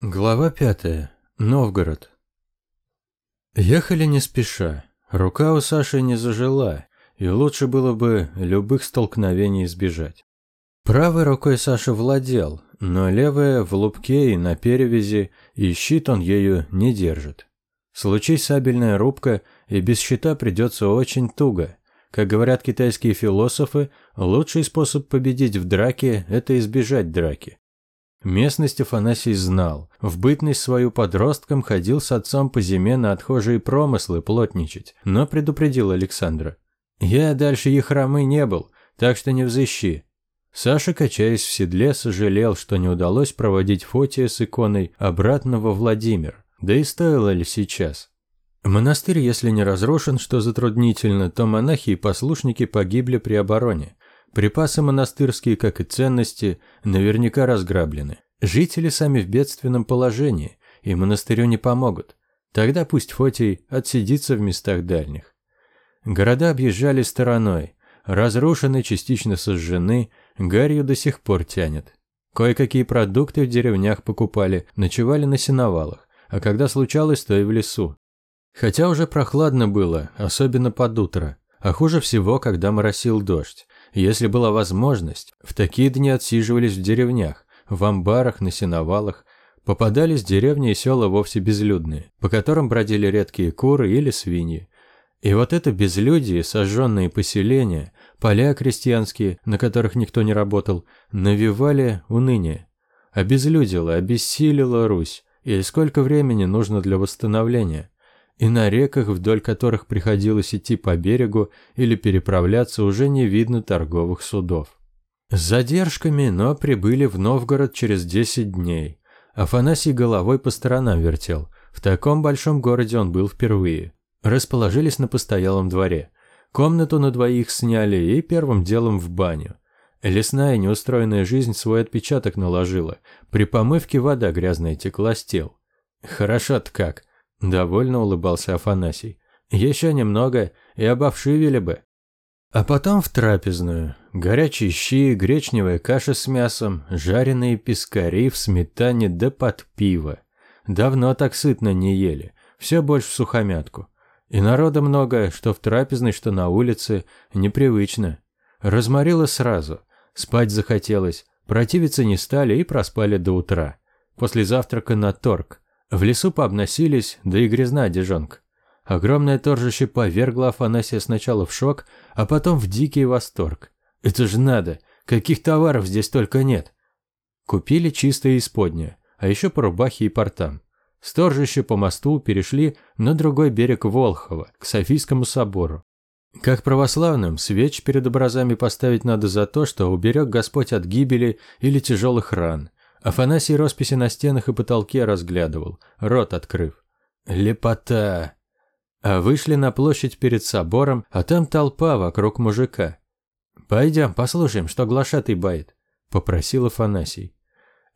Глава пятая. Новгород. Ехали не спеша. Рука у Саши не зажила, и лучше было бы любых столкновений избежать. Правой рукой Саша владел, но левая в лупке и на перевязи, и щит он ею не держит. Случись сабельная рубка, и без щита придется очень туго. Как говорят китайские философы, лучший способ победить в драке – это избежать драки. Местность Афанасий знал. В бытность свою подростком ходил с отцом по зиме на отхожие промыслы плотничать, но предупредил Александра. «Я дальше Ехромы не был, так что не взыщи». Саша, качаясь в седле, сожалел, что не удалось проводить Фотия с иконой обратно во Владимир. Да и стоило ли сейчас? Монастырь, если не разрушен, что затруднительно, то монахи и послушники погибли при обороне. Припасы монастырские, как и ценности, наверняка разграблены. Жители сами в бедственном положении, и монастырю не помогут. Тогда пусть Фотий отсидится в местах дальних. Города объезжали стороной. Разрушены, частично сожжены, гарью до сих пор тянет. Кое-какие продукты в деревнях покупали, ночевали на сеновалах, а когда случалось, то и в лесу. Хотя уже прохладно было, особенно под утро, а хуже всего, когда моросил дождь. Если была возможность, в такие дни отсиживались в деревнях, в амбарах, на сеновалах. Попадались деревни и села вовсе безлюдные, по которым бродили редкие куры или свиньи. И вот это безлюдие, сожженные поселения, поля крестьянские, на которых никто не работал, навевали уныние. Обезлюдила, обессилила Русь, и сколько времени нужно для восстановления? И на реках, вдоль которых приходилось идти по берегу или переправляться, уже не видно торговых судов. С задержками, но прибыли в Новгород через 10 дней. Афанасий головой по сторонам вертел. В таком большом городе он был впервые. Расположились на постоялом дворе. Комнату на двоих сняли и первым делом в баню. Лесная неустроенная жизнь свой отпечаток наложила. При помывке вода грязная текла с тел. Хорошо-то как. Довольно улыбался Афанасий. Еще немного, и обовшивили бы. А потом в трапезную. Горячие щи, гречневая каша с мясом, жареные пескари в сметане да под пиво. Давно так сытно не ели, все больше в сухомятку. И народа много, что в трапезной, что на улице, непривычно. Разморило сразу, спать захотелось, противиться не стали и проспали до утра. После завтрака на торг. В лесу пообносились, да и грязна одежонка. Огромное торжище повергло Афанасия сначала в шок, а потом в дикий восторг. Это же надо, каких товаров здесь только нет. Купили чистое исподнее, а еще по рубахе и портам. С торжища по мосту перешли на другой берег Волхова, к Софийскому собору. Как православным, свеч перед образами поставить надо за то, что уберег Господь от гибели или тяжелых ран, Афанасий росписи на стенах и потолке разглядывал, рот открыв. Лепота! А вышли на площадь перед собором, а там толпа вокруг мужика. «Пойдем, послушаем, что глашатый бает», – попросил Афанасий.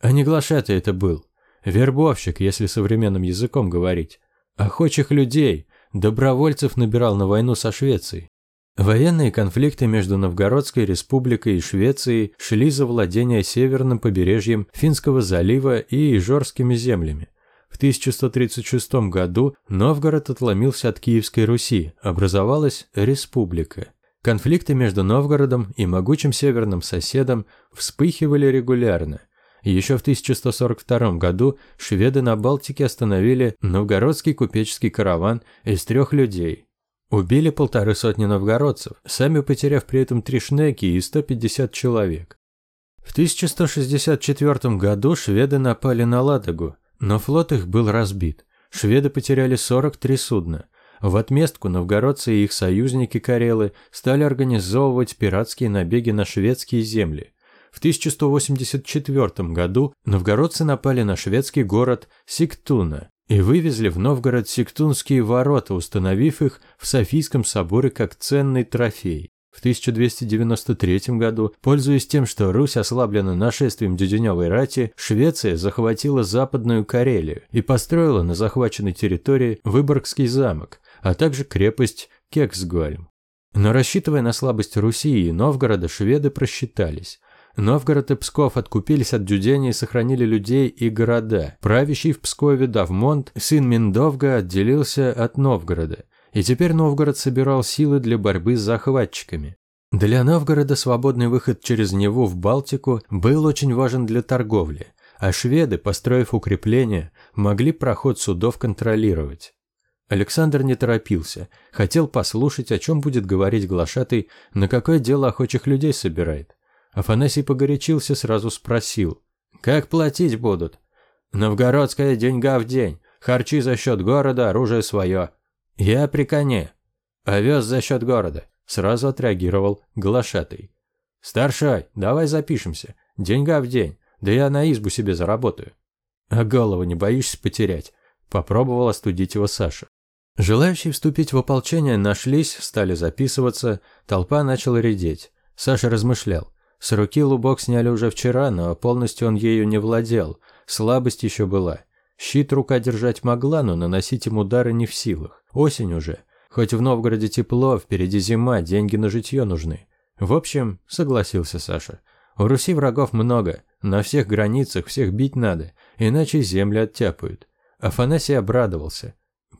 А не глашатый это был. Вербовщик, если современным языком говорить. Охочих людей, добровольцев набирал на войну со Швецией. Военные конфликты между Новгородской республикой и Швецией шли за владение северным побережьем Финского залива и Ижорскими землями. В 1136 году Новгород отломился от Киевской Руси, образовалась республика. Конфликты между Новгородом и могучим северным соседом вспыхивали регулярно. Еще в 1142 году шведы на Балтике остановили новгородский купеческий караван из трех людей Убили полторы сотни новгородцев, сами потеряв при этом три шнеки и 150 человек. В 1164 году шведы напали на Ладогу, но флот их был разбит. Шведы потеряли 43 судна. В отместку новгородцы и их союзники Карелы стали организовывать пиратские набеги на шведские земли. В 1184 году новгородцы напали на шведский город Сиктуна, и вывезли в Новгород сектунские ворота, установив их в Софийском соборе как ценный трофей. В 1293 году, пользуясь тем, что Русь ослаблена нашествием Дюденевой рати, Швеция захватила Западную Карелию и построила на захваченной территории Выборгский замок, а также крепость Кексгольм. Но рассчитывая на слабость Руси и Новгорода, шведы просчитались. Новгород и Псков откупились от Дюдени и сохранили людей и города. Правящий в Пскове Давмонт, сын Миндовга, отделился от Новгорода. И теперь Новгород собирал силы для борьбы с захватчиками. Для Новгорода свободный выход через Неву в Балтику был очень важен для торговли, а шведы, построив укрепления, могли проход судов контролировать. Александр не торопился, хотел послушать, о чем будет говорить глашатый, на какое дело охочих людей собирает. Афанасий погорячился, сразу спросил. «Как платить будут?» «Новгородская деньга в день, харчи за счет города, оружие свое». «Я при коне». «Овес за счет города», сразу отреагировал глашатый. «Старшай, давай запишемся. Деньга в день, да я на избу себе заработаю». «А голову не боишься потерять?» Попробовал остудить его Саша. Желающие вступить в ополчение нашлись, стали записываться, толпа начала редеть. Саша размышлял. С руки лубок сняли уже вчера, но полностью он ею не владел. Слабость еще была. Щит рука держать могла, но наносить им удары не в силах. Осень уже. Хоть в Новгороде тепло, впереди зима, деньги на житье нужны. В общем, согласился Саша. У Руси врагов много. На всех границах всех бить надо, иначе земли оттяпают. Афанасий обрадовался.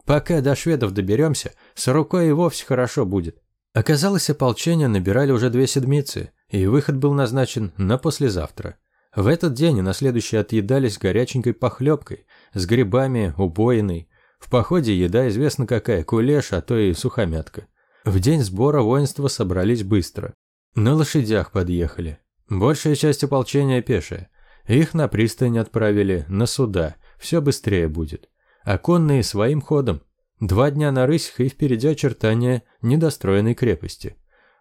Пока до шведов доберемся, с рукой и вовсе хорошо будет. Оказалось, ополчение набирали уже две седмицы и выход был назначен на послезавтра. В этот день и на следующий отъедались горяченькой похлебкой, с грибами, убоиной. В походе еда известна какая, кулеш, а то и сухомятка. В день сбора воинства собрались быстро. На лошадях подъехали. Большая часть ополчения пешая. Их на пристань отправили, на суда, все быстрее будет. А конные своим ходом. Два дня на рысях и впереди очертания недостроенной крепости.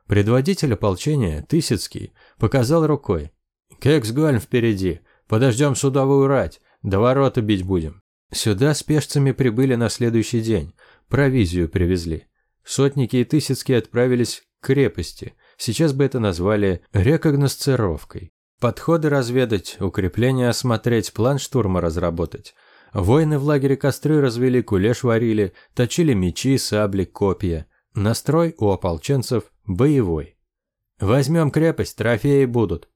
Предводитель ополчения, Тысяцкий, показал рукой. «Кексгольм впереди. Подождем судовую рать. До ворота бить будем». Сюда с пешцами прибыли на следующий день. Провизию привезли. Сотники и Тысяцкие отправились к крепости. Сейчас бы это назвали рекогносцировкой. Подходы разведать, укрепления осмотреть, план штурма разработать. Воины в лагере костры развели, кулеш варили, точили мечи, сабли, копья. Настрой у ополченцев боевой. Возьмем крепость, трофеи будут.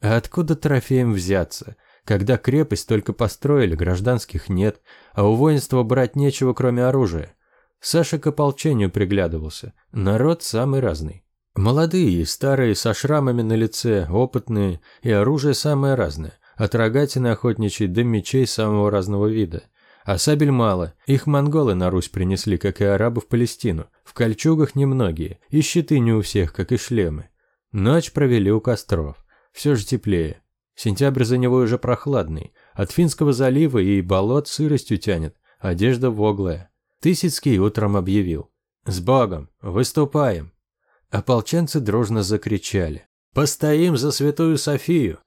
А откуда трофеям взяться? Когда крепость только построили, гражданских нет, а у воинства брать нечего, кроме оружия. Саша к ополчению приглядывался. Народ самый разный. Молодые старые, со шрамами на лице, опытные, и оружие самое разное. От рогатины охотничьей до мечей самого разного вида. А сабель мало, их монголы на Русь принесли, как и арабы в Палестину. В кольчугах немногие, и щиты не у всех, как и шлемы. Ночь провели у костров. Все же теплее. Сентябрь за него уже прохладный. От Финского залива и болот сыростью тянет. Одежда воглая. Тысяцкий утром объявил. «С Богом! Выступаем!» Ополченцы дружно закричали. «Постоим за святую Софию!»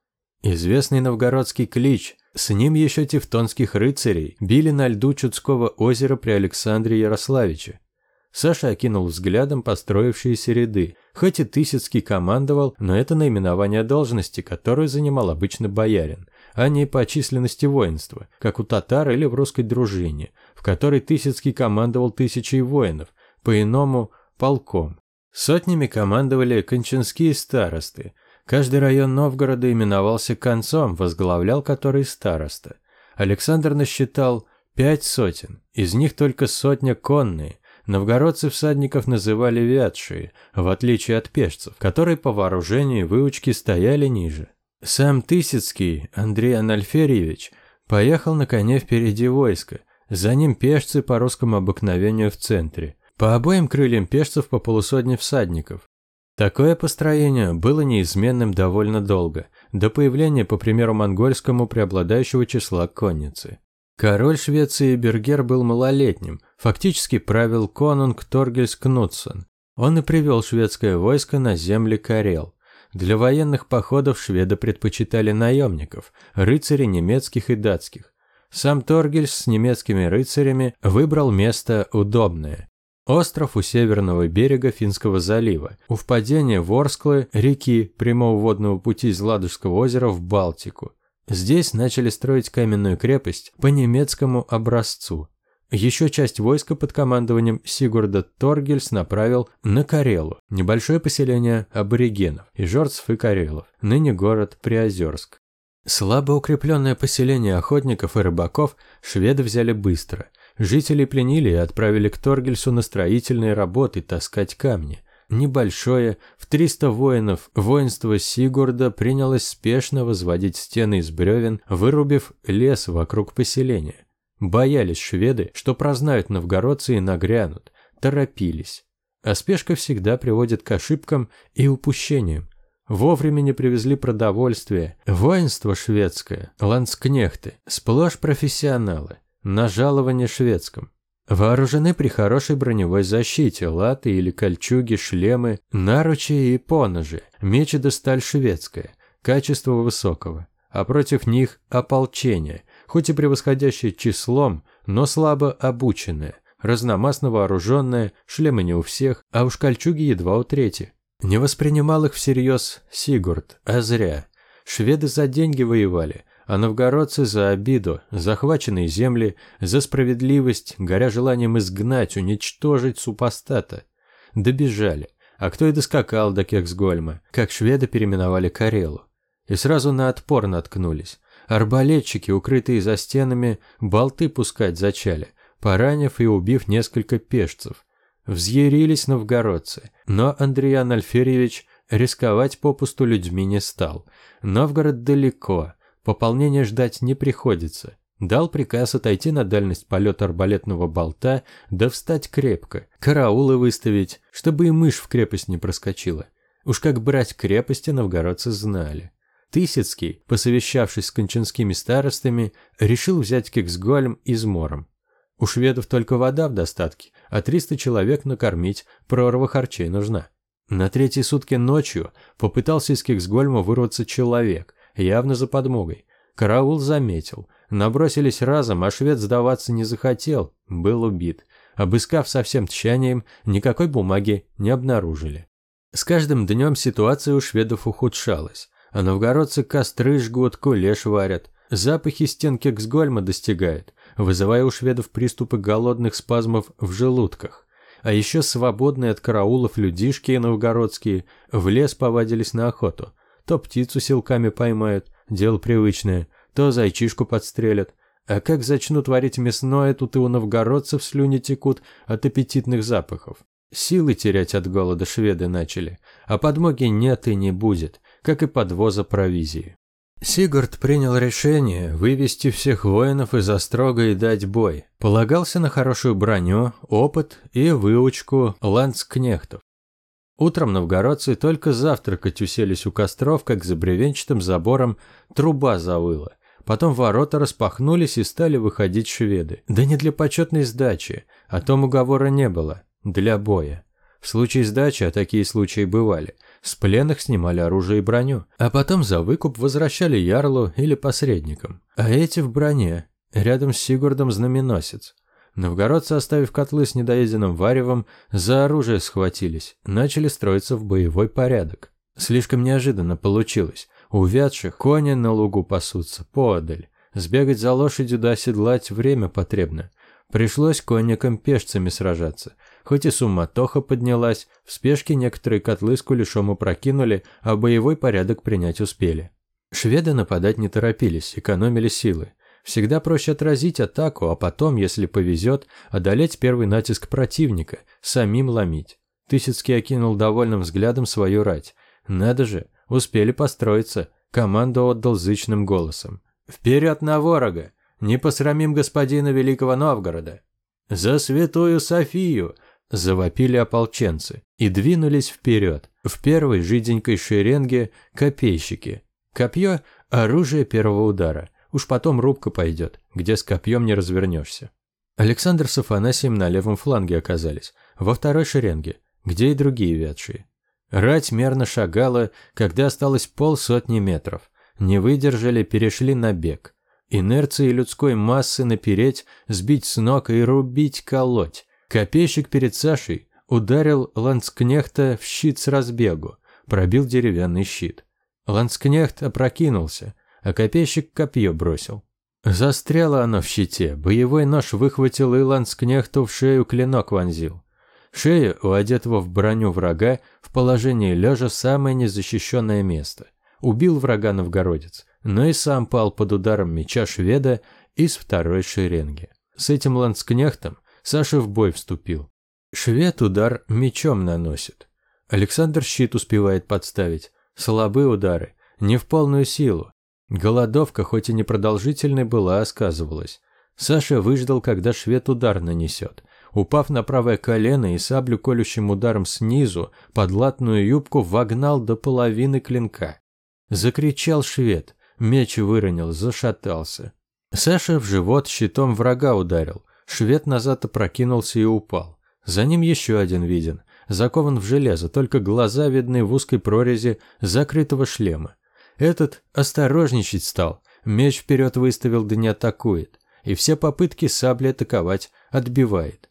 Известный новгородский клич, с ним еще тевтонских рыцарей, били на льду Чудского озера при Александре Ярославиче. Саша окинул взглядом построившиеся ряды. Хоть и Тысяцкий командовал, но это наименование должности, которую занимал обычно боярин, а не по численности воинства, как у татар или в русской дружине, в которой Тысяцкий командовал тысячей воинов, по-иному – полком. Сотнями командовали кончинские старосты, Каждый район Новгорода именовался концом, возглавлял который староста. Александр насчитал пять сотен, из них только сотня конные. Новгородцы всадников называли вятшие, в отличие от пешцев, которые по вооружению и выучке стояли ниже. Сам Тысяцкий, Андрей Анальферьевич, поехал на коне впереди войска, за ним пешцы по русскому обыкновению в центре. По обоим крыльям пешцев по полусотне всадников. Такое построение было неизменным довольно долго, до появления, по примеру монгольскому, преобладающего числа конницы. Король Швеции Бергер был малолетним, фактически правил конунг Торгельс Кнутсон. Он и привел шведское войско на земли Карел. Для военных походов шведы предпочитали наемников, рыцарей немецких и датских. Сам Торгельс с немецкими рыцарями выбрал место удобное Остров у северного берега Финского залива, у впадения Ворсклы, реки прямого водного пути из Ладожского озера в Балтику. Здесь начали строить каменную крепость по немецкому образцу. Еще часть войска под командованием Сигурда Торгельс направил на Карелу, небольшое поселение аборигенов, и жорцев и карелов, ныне город Приозерск. Слабо укрепленное поселение охотников и рыбаков шведы взяли быстро. Жителей пленили и отправили к Торгельсу на строительные работы таскать камни. Небольшое, в 300 воинов, воинство Сигурда принялось спешно возводить стены из бревен, вырубив лес вокруг поселения. Боялись шведы, что прознают новгородцы и нагрянут, торопились. А спешка всегда приводит к ошибкам и упущениям. Вовремя не привезли продовольствие. Воинство шведское, ланскнехты, сплошь профессионалы, на жалование шведском. Вооружены при хорошей броневой защите, латы или кольчуги, шлемы, наручи и поножи, мечи да сталь шведская, качество высокого. А против них ополчение, хоть и превосходящее числом, но слабо обученное, разномастно вооруженное, шлемы не у всех, а уж кольчуги едва у трети. Не воспринимал их всерьез Сигурд, а зря. Шведы за деньги воевали, а новгородцы за обиду, захваченные земли, за справедливость, горя желанием изгнать, уничтожить супостата. Добежали, а кто и доскакал до Кексгольма, как шведы переименовали Карелу. И сразу на отпор наткнулись. Арбалетчики, укрытые за стенами, болты пускать зачали, поранив и убив несколько пешцев. Взъярились новгородцы, но Андриан Альферьевич рисковать попусту людьми не стал. Новгород далеко, пополнения ждать не приходится. Дал приказ отойти на дальность полета арбалетного болта, да встать крепко, караулы выставить, чтобы и мышь в крепость не проскочила. Уж как брать крепости новгородцы знали. Тысяцкий, посовещавшись с кончинскими старостами, решил взять Кексгольм измором. У шведов только вода в достатке, а 300 человек накормить, прорва харчей нужна. На третьи сутки ночью попытался из Кексгольма вырваться человек, явно за подмогой. Караул заметил. Набросились разом, а швед сдаваться не захотел, был убит. Обыскав со всем тщанием, никакой бумаги не обнаружили. С каждым днем ситуация у шведов ухудшалась. А новгородцы костры жгут, кулеш варят. Запахи стен Кексгольма достигают, вызывая у шведов приступы голодных спазмов в желудках. А еще свободные от караулов людишки новгородские в лес повадились на охоту. То птицу силками поймают, дело привычное, то зайчишку подстрелят. А как зачнут варить мясное, тут и у новгородцев слюни текут от аппетитных запахов. Силы терять от голода шведы начали, а подмоги нет и не будет как и подвоза провизии. Сигурд принял решение вывести всех воинов из Острога и дать бой. Полагался на хорошую броню, опыт и выучку ландскнехтов. Утром новгородцы только завтракать уселись у костров, как за бревенчатым забором труба завыла. Потом ворота распахнулись и стали выходить шведы. Да не для почетной сдачи, о том уговора не было, для боя. В случае сдачи, а такие случаи бывали, с пленных снимали оружие и броню, а потом за выкуп возвращали ярлу или посредникам. А эти в броне, рядом с Сигурдом знаменосец. Новгородцы, оставив котлы с недоеденным варевом, за оружие схватились, начали строиться в боевой порядок. Слишком неожиданно получилось. Увядших кони на лугу пасутся, подаль. Сбегать за лошадью да оседлать время потребно. Пришлось конникам-пешцами сражаться. Хоть и суматоха поднялась, в спешке некоторые котлы с кулешом опрокинули, а боевой порядок принять успели. Шведы нападать не торопились, экономили силы. Всегда проще отразить атаку, а потом, если повезет, одолеть первый натиск противника, самим ломить. Тысяцкий окинул довольным взглядом свою рать. Надо же, успели построиться. Команду отдал зычным голосом. «Вперед на ворога! Не посрамим господина Великого Новгорода!» «За святую Софию! Завопили ополченцы и двинулись вперед. В первой жиденькой шеренге копейщики. Копье – оружие первого удара. Уж потом рубка пойдет, где с копьем не развернешься. Александр с Афанасием на левом фланге оказались, во второй шеренге, где и другие вятшие. Рать мерно шагала, когда осталось полсотни метров. Не выдержали, перешли на бег. Инерции людской массы напереть, сбить с ног и рубить, колоть. Копейщик перед Сашей ударил ланскнехта в щит с разбегу, пробил деревянный щит. Ланскнехт опрокинулся, а копейщик копье бросил. Застряло оно в щите, боевой нож выхватил и ланскнехту в шею клинок вонзил. Шея у одетого в броню врага в положении лежа самое незащищенное место. Убил врага новгородец, но и сам пал под ударом меча шведа из второй шеренги. С этим ланскнехтом Саша в бой вступил. Швед удар мечом наносит. Александр щит успевает подставить. Слабые удары, не в полную силу. Голодовка, хоть и непродолжительной была, сказывалась. Саша выждал, когда швед удар нанесет. Упав на правое колено и саблю колющим ударом снизу, под латную юбку вогнал до половины клинка. Закричал швед, меч выронил, зашатался. Саша в живот щитом врага ударил. Швед назад опрокинулся и упал. За ним еще один виден, закован в железо, только глаза видны в узкой прорези закрытого шлема. Этот осторожничать стал, меч вперед выставил, да не атакует, и все попытки сабли атаковать отбивает.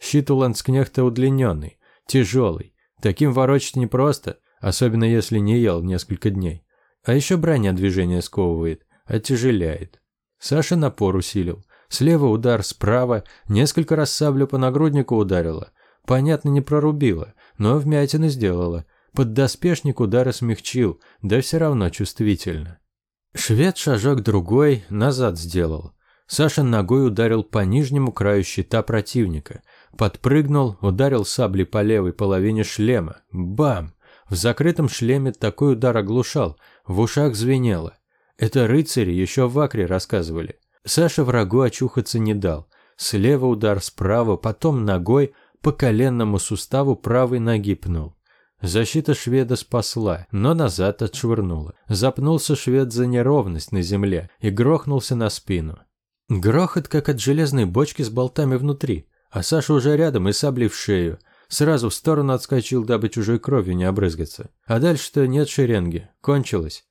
Щит у ланскнехта удлиненный, тяжелый, таким ворочать непросто, особенно если не ел несколько дней. А еще броня движение сковывает, оттяжеляет. Саша напор усилил, Слева удар, справа, несколько раз саблю по нагруднику ударила. Понятно, не прорубила, но вмятины сделала. Поддоспешник удара смягчил, да все равно чувствительно. Швед шажок другой назад сделал. Саша ногой ударил по нижнему краю щита противника. Подпрыгнул, ударил саблей по левой половине шлема. Бам! В закрытом шлеме такой удар оглушал, в ушах звенело. Это рыцари еще в Акре рассказывали. Саша врагу очухаться не дал. Слева удар, справа, потом ногой по коленному суставу правой ноги пнул. Защита шведа спасла, но назад отшвырнула. Запнулся швед за неровность на земле и грохнулся на спину. Грохот, как от железной бочки с болтами внутри, а Саша уже рядом и саблей в шею. Сразу в сторону отскочил, дабы чужой кровью не обрызгаться. А дальше-то нет шеренги, кончилось.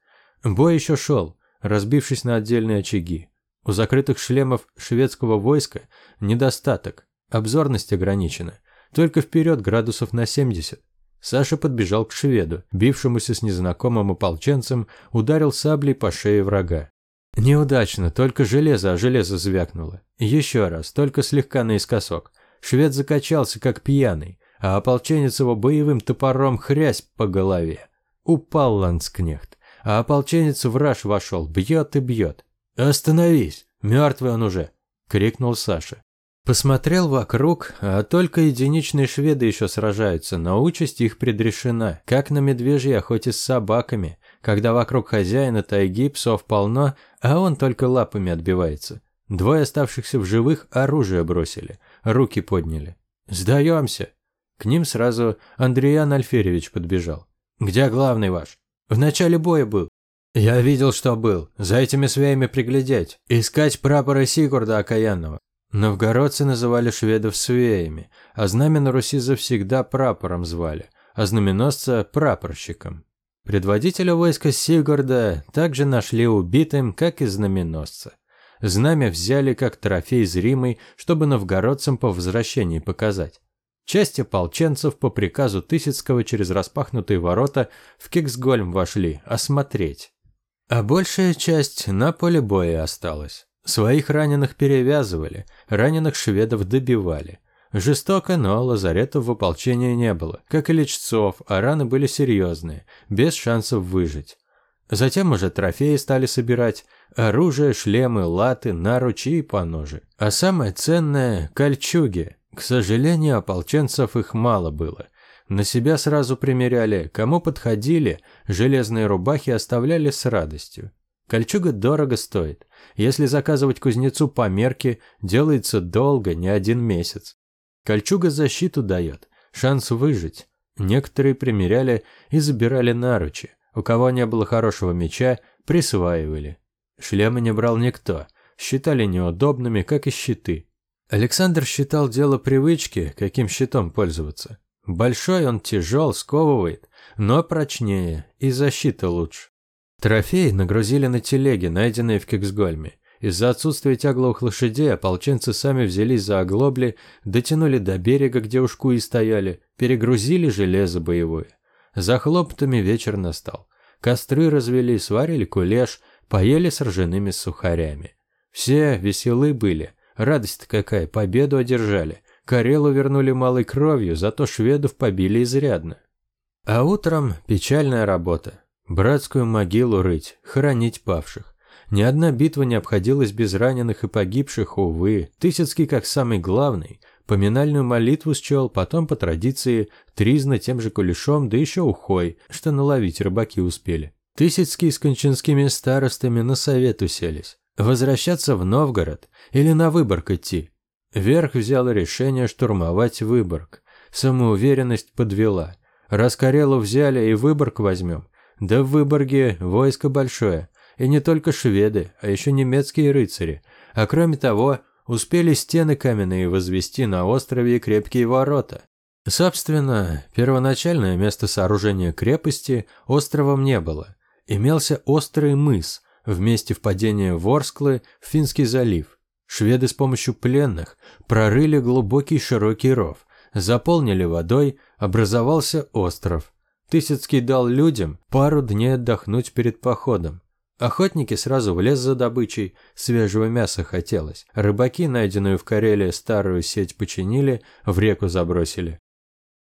Бой еще шел, разбившись на отдельные очаги. У закрытых шлемов шведского войска недостаток, обзорность ограничена. Только вперед градусов на 70. Саша подбежал к шведу, бившемуся с незнакомым ополченцем, ударил саблей по шее врага. Неудачно, только железо, а железо звякнуло. Еще раз, только слегка наискосок. Швед закачался, как пьяный, а ополченец его боевым топором хрясь по голове. Упал ланскнехт, а ополченец в раж вошел, бьет и бьет. «Остановись! Мертвый он уже!» – крикнул Саша. Посмотрел вокруг, а только единичные шведы еще сражаются, но участь их предрешена, как на медвежьей охоте с собаками, когда вокруг хозяина тайги псов полно, а он только лапами отбивается. Двое оставшихся в живых оружие бросили, руки подняли. «Сдаемся!» К ним сразу Андреян Альферьевич подбежал. «Где главный ваш?» «В начале боя был. Я видел, что был. За этими свеями приглядеть. Искать прапора Сигурда Окаянного. Новгородцы называли шведов свеями, а знамя на Руси завсегда прапором звали, а знаменосца – прапорщиком. Предводителя войска Сигурда также нашли убитым, как и знаменосца. Знамя взяли как трофей зримый, чтобы новгородцам по возвращении показать. Часть ополченцев по приказу Тысяцкого через распахнутые ворота в Кексгольм вошли осмотреть. А большая часть на поле боя осталась. Своих раненых перевязывали, раненых шведов добивали. Жестоко, но лазаретов в ополчении не было, как и лечцов, а раны были серьезные, без шансов выжить. Затем уже трофеи стали собирать, оружие, шлемы, латы, наручи и поножи. А самое ценное – кольчуги. К сожалению, ополченцев их мало было. На себя сразу примеряли, кому подходили, железные рубахи оставляли с радостью. Кольчуга дорого стоит. Если заказывать кузнецу по мерке, делается долго, не один месяц. Кольчуга защиту дает, шанс выжить. Некоторые примеряли и забирали наручи. У кого не было хорошего меча, присваивали. Шлемы не брал никто, считали неудобными, как и щиты. Александр считал дело привычки, каким щитом пользоваться. Большой он тяжел, сковывает, но прочнее и защита лучше. Трофеи нагрузили на телеги, найденные в Кексгольме. Из-за отсутствия тягловых лошадей ополченцы сами взялись за оглобли, дотянули до берега, где ушку и стояли, перегрузили железо боевое. За хлопотами вечер настал. Костры развели, сварили кулеш, поели с ржаными сухарями. Все веселы были. Радость какая, победу одержали. Карелу вернули малой кровью, зато шведов побили изрядно. А утром печальная работа. Братскую могилу рыть, хоронить павших. Ни одна битва не обходилась без раненых и погибших, увы. Тысяцкий, как самый главный, поминальную молитву счел, потом по традиции тризна тем же кулешом, да еще ухой, что наловить рыбаки успели. Тысяцкий с кончинскими старостами на совет уселись. Возвращаться в Новгород или на Выборг идти. Верх взял решение штурмовать Выборг. Самоуверенность подвела. Раз Карелу взяли и Выборг возьмем. Да в Выборге войско большое. И не только шведы, а еще немецкие рыцари. А кроме того, успели стены каменные возвести на острове и крепкие ворота. Собственно, первоначальное место сооружения крепости островом не было. Имелся острый мыс в месте впадения Ворсклы в Финский залив. Шведы с помощью пленных прорыли глубокий широкий ров, заполнили водой, образовался остров. Тысяцкий дал людям пару дней отдохнуть перед походом. Охотники сразу в лес за добычей, свежего мяса хотелось. Рыбаки, найденную в Карелии старую сеть починили, в реку забросили.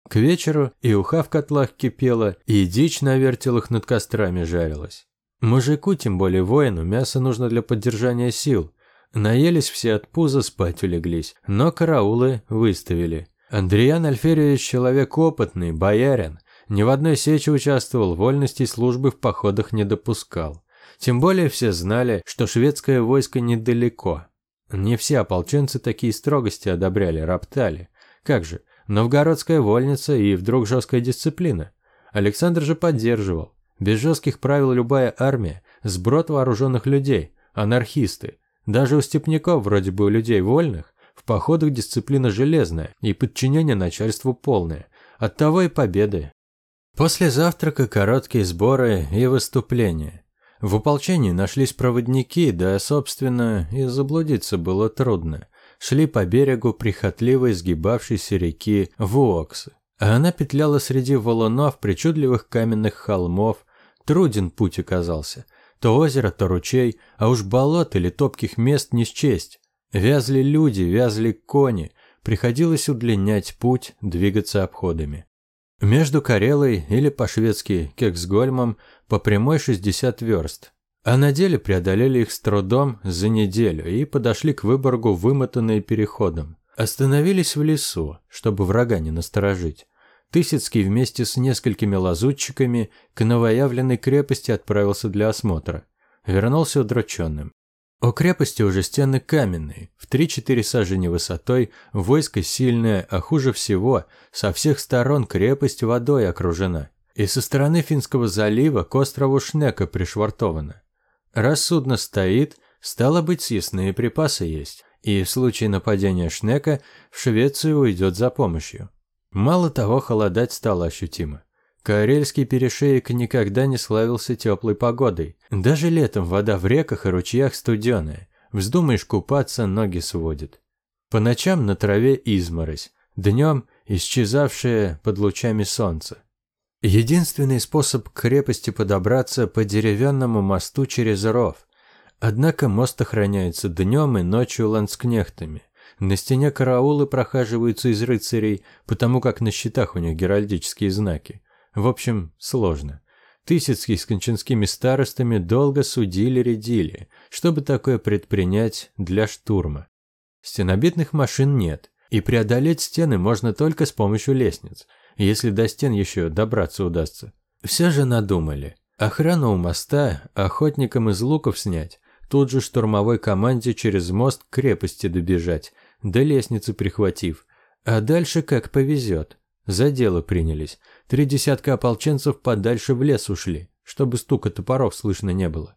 К вечеру и уха в котлах кипела, и дичь на вертелах над кострами жарилась. Мужику, тем более воину, мясо нужно для поддержания сил. Наелись все от пуза, спать улеглись, но караулы выставили. Андриан Альфериевич человек опытный, боярин. Ни в одной сече участвовал, вольностей службы в походах не допускал. Тем более все знали, что шведское войско недалеко. Не все ополченцы такие строгости одобряли, роптали. Как же, новгородская вольница и вдруг жесткая дисциплина. Александр же поддерживал. Без жестких правил любая армия – сброд вооруженных людей, анархисты. Даже у степняков, вроде бы у людей вольных, в походах дисциплина железная и подчинение начальству полное. Оттого и победы. После завтрака короткие сборы и выступления. В ополчении нашлись проводники, да, собственно, и заблудиться было трудно. Шли по берегу прихотливо изгибавшейся реки Вуоксы. А она петляла среди валунов, причудливых каменных холмов. Труден путь оказался. То озеро, то ручей, а уж болот или топких мест не счесть. Вязли люди, вязли кони. Приходилось удлинять путь, двигаться обходами. Между Карелой или по-шведски Кексгольмом по прямой 60 верст. А на деле преодолели их с трудом за неделю и подошли к Выборгу вымотанные переходом. Остановились в лесу, чтобы врага не насторожить. Тысяцкий вместе с несколькими лазутчиками к новоявленной крепости отправился для осмотра. Вернулся удрученным. У крепости уже стены каменные, в 3-4 сажени высотой, войско сильное, а хуже всего, со всех сторон крепость водой окружена. И со стороны Финского залива к острову Шнека пришвартовано. Раз судно стоит, стало быть, съестные припасы есть, и в случае нападения Шнека в Швецию уйдет за помощью. Мало того, холодать стало ощутимо. Карельский перешеек никогда не славился теплой погодой. Даже летом вода в реках и ручьях студеная. Вздумаешь купаться, ноги сводит. По ночам на траве изморозь, днем исчезавшая под лучами солнца. Единственный способ к крепости подобраться по деревянному мосту через ров. Однако мост охраняется днем и ночью ланскнехтами. На стене караулы прохаживаются из рыцарей, потому как на щитах у них геральдические знаки. В общем, сложно. Тысяцкий с кончинскими старостами долго судили-редили, чтобы такое предпринять для штурма. Стенобитных машин нет, и преодолеть стены можно только с помощью лестниц, если до стен еще добраться удастся. Все же надумали. Охрану у моста охотникам из луков снять, тут же штурмовой команде через мост к крепости добежать, до лестницы прихватив, а дальше как повезет. За дело принялись. Три десятка ополченцев подальше в лес ушли, чтобы стука топоров слышно не было.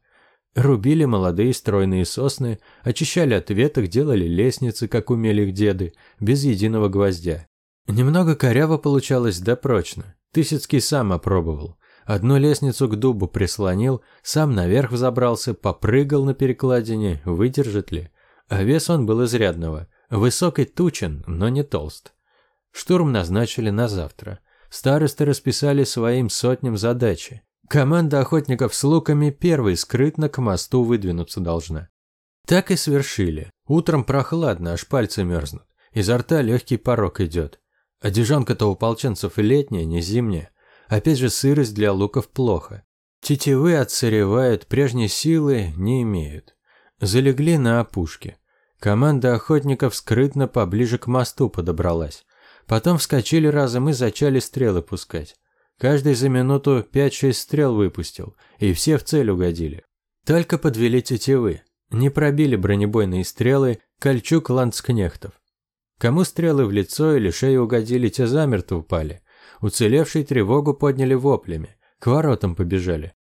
Рубили молодые стройные сосны, очищали от веток, делали лестницы, как умели их деды, без единого гвоздя. Немного коряво получалось, да прочно. Тысяцкий сам опробовал. Одну лестницу к дубу прислонил, сам наверх взобрался, попрыгал на перекладине, выдержит ли. А вес он был изрядного. Высокий тучен, но не толст. Штурм назначили на завтра. Старосты расписали своим сотням задачи. Команда охотников с луками первой скрытно к мосту выдвинуться должна. Так и свершили. Утром прохладно, аж пальцы мерзнут. Изо рта легкий порог идет. Одежонка-то у полченцев летняя, не зимняя. Опять же, сырость для луков плохо. Тетивы отсыревают, прежней силы не имеют. Залегли на опушке. Команда охотников скрытно поближе к мосту подобралась. Потом вскочили разом и зачали стрелы пускать. Каждый за минуту 5-6 стрел выпустил, и все в цель угодили. Только подвели тетивы. Не пробили бронебойные стрелы кольчуг ланцкнехтов. Кому стрелы в лицо или шею угодили, те замертво упали. Уцелевшие тревогу подняли воплями. К воротам побежали.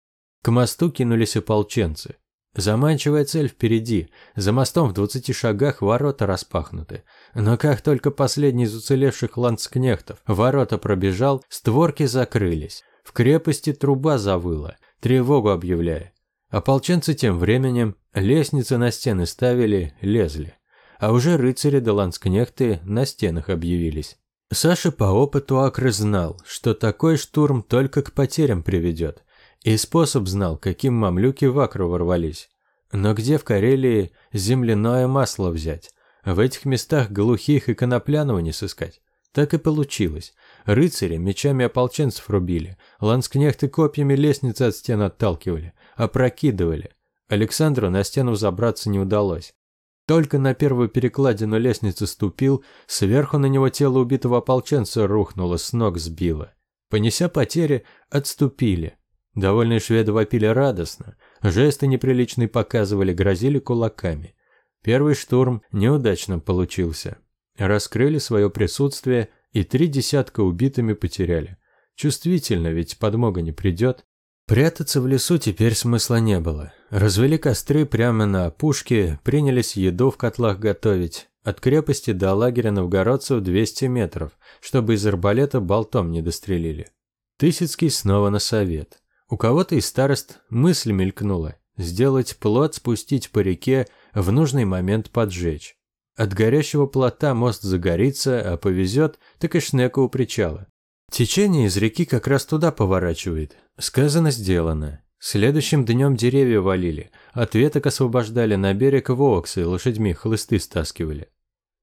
К мосту кинулись ополченцы. Заманчивая цель впереди. За мостом в двадцати шагах ворота распахнуты. Но как только последний из уцелевших ланцкнехтов ворота пробежал, створки закрылись. В крепости труба завыла, тревогу объявляя. Ополченцы тем временем лестницы на стены ставили, лезли. А уже рыцари да ланцкнехты на стенах объявились. Саша по опыту Акры знал, что такой штурм только к потерям приведет. И способ знал, каким мамлюки в Акру ворвались. Но где в Карелии земляное масло взять? В этих местах глухих и коноплянова не сыскать. Так и получилось. Рыцари мечами ополченцев рубили, ланскнехты копьями лестницы от стен отталкивали, опрокидывали. Александру на стену забраться не удалось. Только на первую перекладину лестницы ступил, сверху на него тело убитого ополченца рухнуло, с ног сбило. Понеся потери, отступили. Довольные шведы вопили радостно, жесты неприличные показывали, грозили кулаками. Первый штурм неудачно получился. Раскрыли свое присутствие и три десятка убитыми потеряли. Чувствительно, ведь подмога не придет. Прятаться в лесу теперь смысла не было. Развели костры прямо на опушке, принялись еду в котлах готовить. От крепости до лагеря новгородцев 200 метров, чтобы из арбалета болтом не дострелили. Тысяцкий снова на совет. У кого-то из старост мысль мелькнула – сделать плот, спустить по реке, в нужный момент поджечь. От горящего плота мост загорится, а повезет, так и шнека у причала. Течение из реки как раз туда поворачивает. Сказано, сделано. Следующим днем деревья валили, от веток освобождали на берег воксы, лошадьми хлысты стаскивали.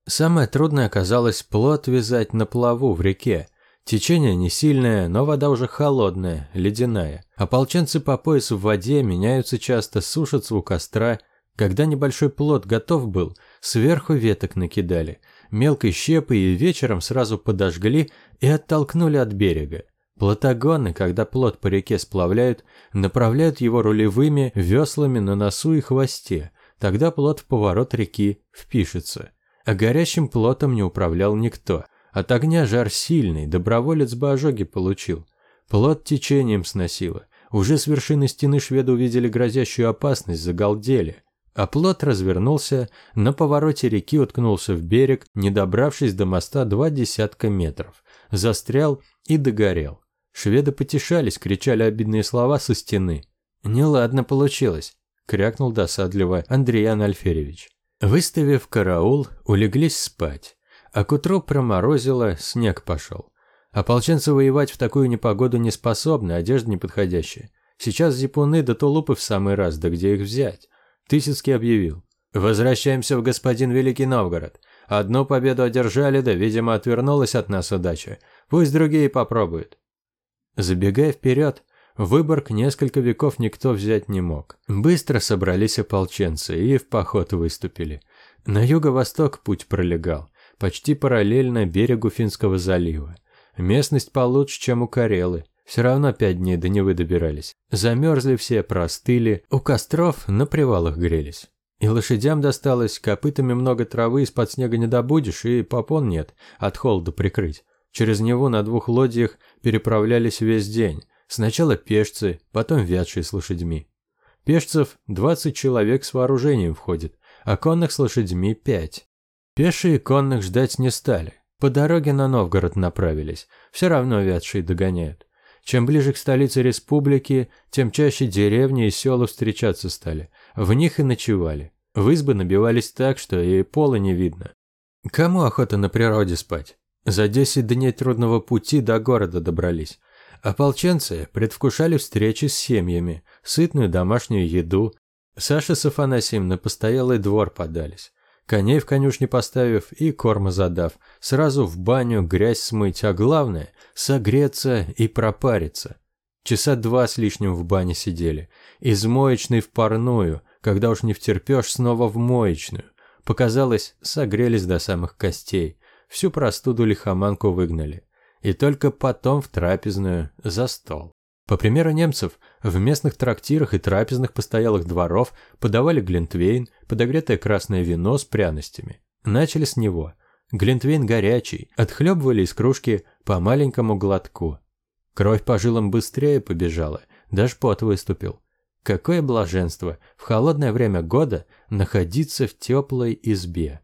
Самое трудное оказалось плот вязать на плаву в реке. Течение не сильное, но вода уже холодная, ледяная. Ополченцы по пояс в воде меняются часто, сушатся у костра. Когда небольшой плот готов был, сверху веток накидали. Мелкой щепой и вечером сразу подожгли и оттолкнули от берега. Платагоны, когда плот по реке сплавляют, направляют его рулевыми веслами на носу и хвосте. Тогда плот в поворот реки впишется. А горящим плотом не управлял никто. От огня жар сильный, доброволец бы ожоги получил. Плот течением сносило. Уже с вершины стены шведы увидели грозящую опасность, загалдели. А плот развернулся, на повороте реки уткнулся в берег, не добравшись до моста два десятка метров. Застрял и догорел. Шведы потешались, кричали обидные слова со стены. «Неладно получилось», – крякнул досадливо Андреян Альферевич. Выставив караул, улеглись спать. А к утру проморозило, снег пошел. Ополченцы воевать в такую непогоду не способны, одежда неподходящая. Сейчас зипуны да тулупы в самый раз, да где их взять? Тысяцкий объявил. «Возвращаемся в господин Великий Новгород. Одну победу одержали, да, видимо, отвернулась от нас удача. Пусть другие попробуют. Забегая вперед, Выборг несколько веков никто взять не мог. Быстро собрались ополченцы и в поход выступили. На юго-восток путь пролегал, почти параллельно берегу Финского залива. Местность получше, чем у Карелы. Все равно пять дней до Невы добирались. Замерзли все, простыли, у костров на привалах грелись. И лошадям досталось, копытами много травы из-под снега не добудешь, и попон нет, от холода прикрыть. Через него на двух лодьях переправлялись весь день. Сначала пешцы, потом вятшие с лошадьми. Пешцев 20 человек с вооружением входит, а конных с лошадьми 5. Пешие конных ждать не стали. По дороге на Новгород направились. Все равно вятшие догоняют. Чем ближе к столице республики, тем чаще деревни и села встречаться стали. В них и ночевали. В избы набивались так, что и пола не видно. Кому охота на природе спать? За десять дней трудного пути до города добрались. Ополченцы предвкушали встречи с семьями, сытную домашнюю еду. Саша с Афанасием на постоялый двор подались. Коней в конюшне поставив и корма задав, сразу в баню грязь смыть, а главное – согреться и пропариться. Часа два с лишним в бане сидели. Из моечной в парную, когда уж не втерпешь, снова в моечную. Показалось, согрелись до самых костей. Всю простуду лихоманку выгнали. И только потом в трапезную за стол. По примеру немцев, в местных трактирах и трапезных постоялых дворов подавали глинтвейн, подогретое красное вино с пряностями. Начали с него. Глинтвейн горячий, отхлебывали из кружки по маленькому глотку. Кровь по жилам быстрее побежала, даже пот выступил. Какое блаженство в холодное время года находиться в теплой избе.